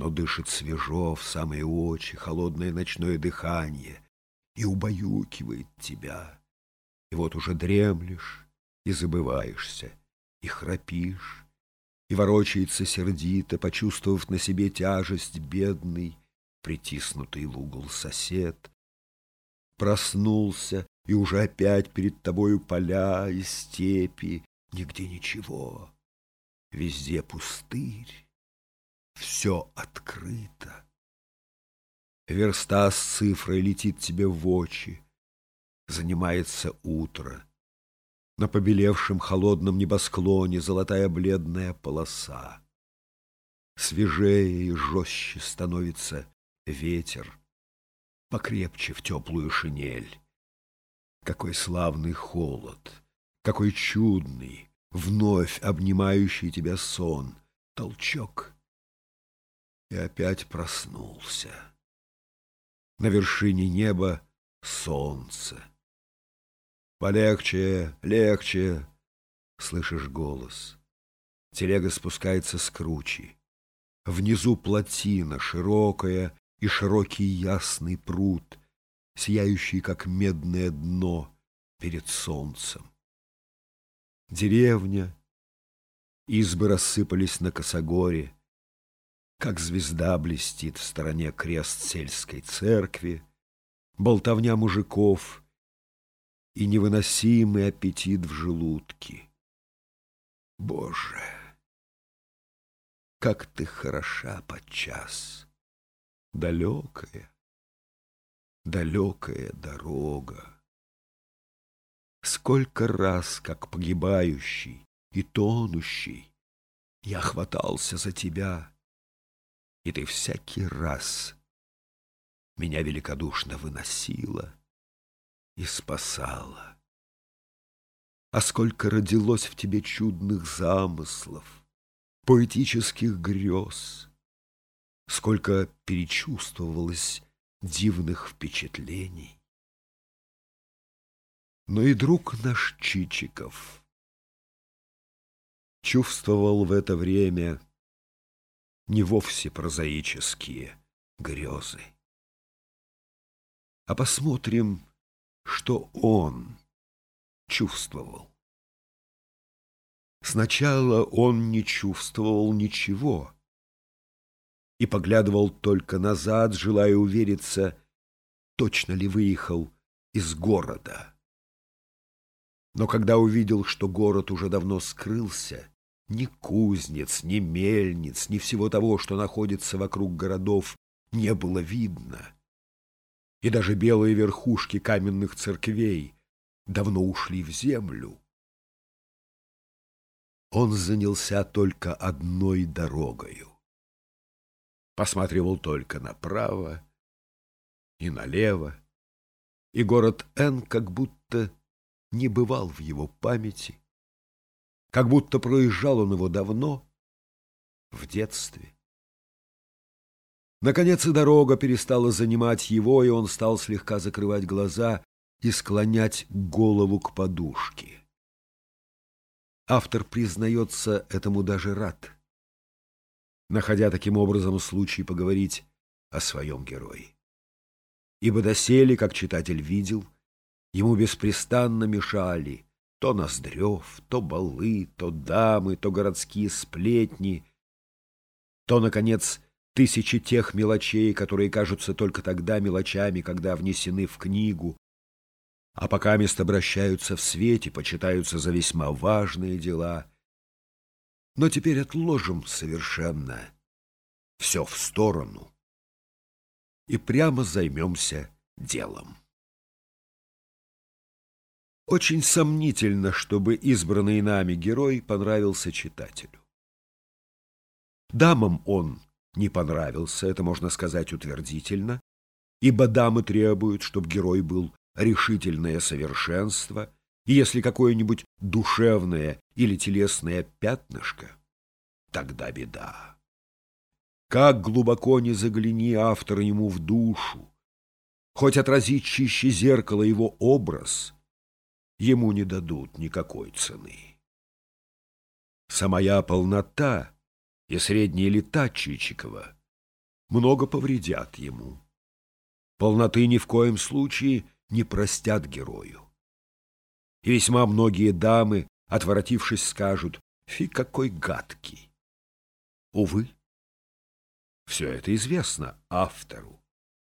но дышит свежо в самые очи холодное ночное дыхание и убаюкивает тебя. И вот уже дремлешь и забываешься, и храпишь, и ворочается сердито, почувствовав на себе тяжесть бедный, притиснутый в угол сосед. Проснулся, и уже опять перед тобою поля и степи, нигде ничего, везде пустырь, все открыто. Верста с цифрой летит тебе в очи, занимается утро. На побелевшем холодном небосклоне золотая бледная полоса. Свежее и жестче становится ветер, покрепче в теплую шинель. Какой славный холод, какой чудный, вновь обнимающий тебя сон, толчок. И опять проснулся. На вершине неба солнце. Полегче, легче, слышишь голос. Телега спускается с кручи. Внизу плотина, широкая и широкий ясный пруд, сияющий, как медное дно перед солнцем. Деревня, избы рассыпались на косогоре, как звезда блестит в стороне крест сельской церкви, болтовня мужиков и невыносимый аппетит в желудке. Боже, как ты хороша подчас, далекая, далекая дорога. Сколько раз, как погибающий и тонущий, я хватался за тебя, и ты всякий раз меня великодушно выносила и спасала. А сколько родилось в тебе чудных замыслов, поэтических грез, сколько перечувствовалось дивных впечатлений. Но и друг наш Чичиков чувствовал в это время не вовсе прозаические грезы. А посмотрим, что он чувствовал. Сначала он не чувствовал ничего и поглядывал только назад, желая увериться, точно ли выехал из города. Но когда увидел, что город уже давно скрылся, ни кузнец, ни мельниц, ни всего того, что находится вокруг городов, не было видно, и даже белые верхушки каменных церквей давно ушли в землю. Он занялся только одной дорогою. Посматривал только направо и налево, и город Н как будто не бывал в его памяти, как будто проезжал он его давно, в детстве. Наконец и дорога перестала занимать его, и он стал слегка закрывать глаза и склонять голову к подушке. Автор признается этому даже рад, находя таким образом случай поговорить о своем герое. Ибо доселе, как читатель видел, ему беспрестанно мешали то Ноздрев, то балы, то дамы, то городские сплетни, то, наконец, тысячи тех мелочей, которые кажутся только тогда мелочами, когда внесены в книгу, а пока мест обращаются в свете, почитаются за весьма важные дела. Но теперь отложим совершенно все в сторону и прямо займемся делом. Очень сомнительно, чтобы избранный нами герой понравился читателю. Дамам он не понравился, это можно сказать утвердительно, ибо дамы требуют, чтобы герой был решительное совершенство, и если какое-нибудь душевное или телесное пятнышко, тогда беда. Как глубоко не загляни автор ему в душу, хоть отразить чище зеркало его образ, ему не дадут никакой цены. Самая полнота и средние лета Чичикова много повредят ему. Полноты ни в коем случае не простят герою. И весьма многие дамы, отворотившись, скажут «Фи, какой гадкий!» Увы, все это известно автору.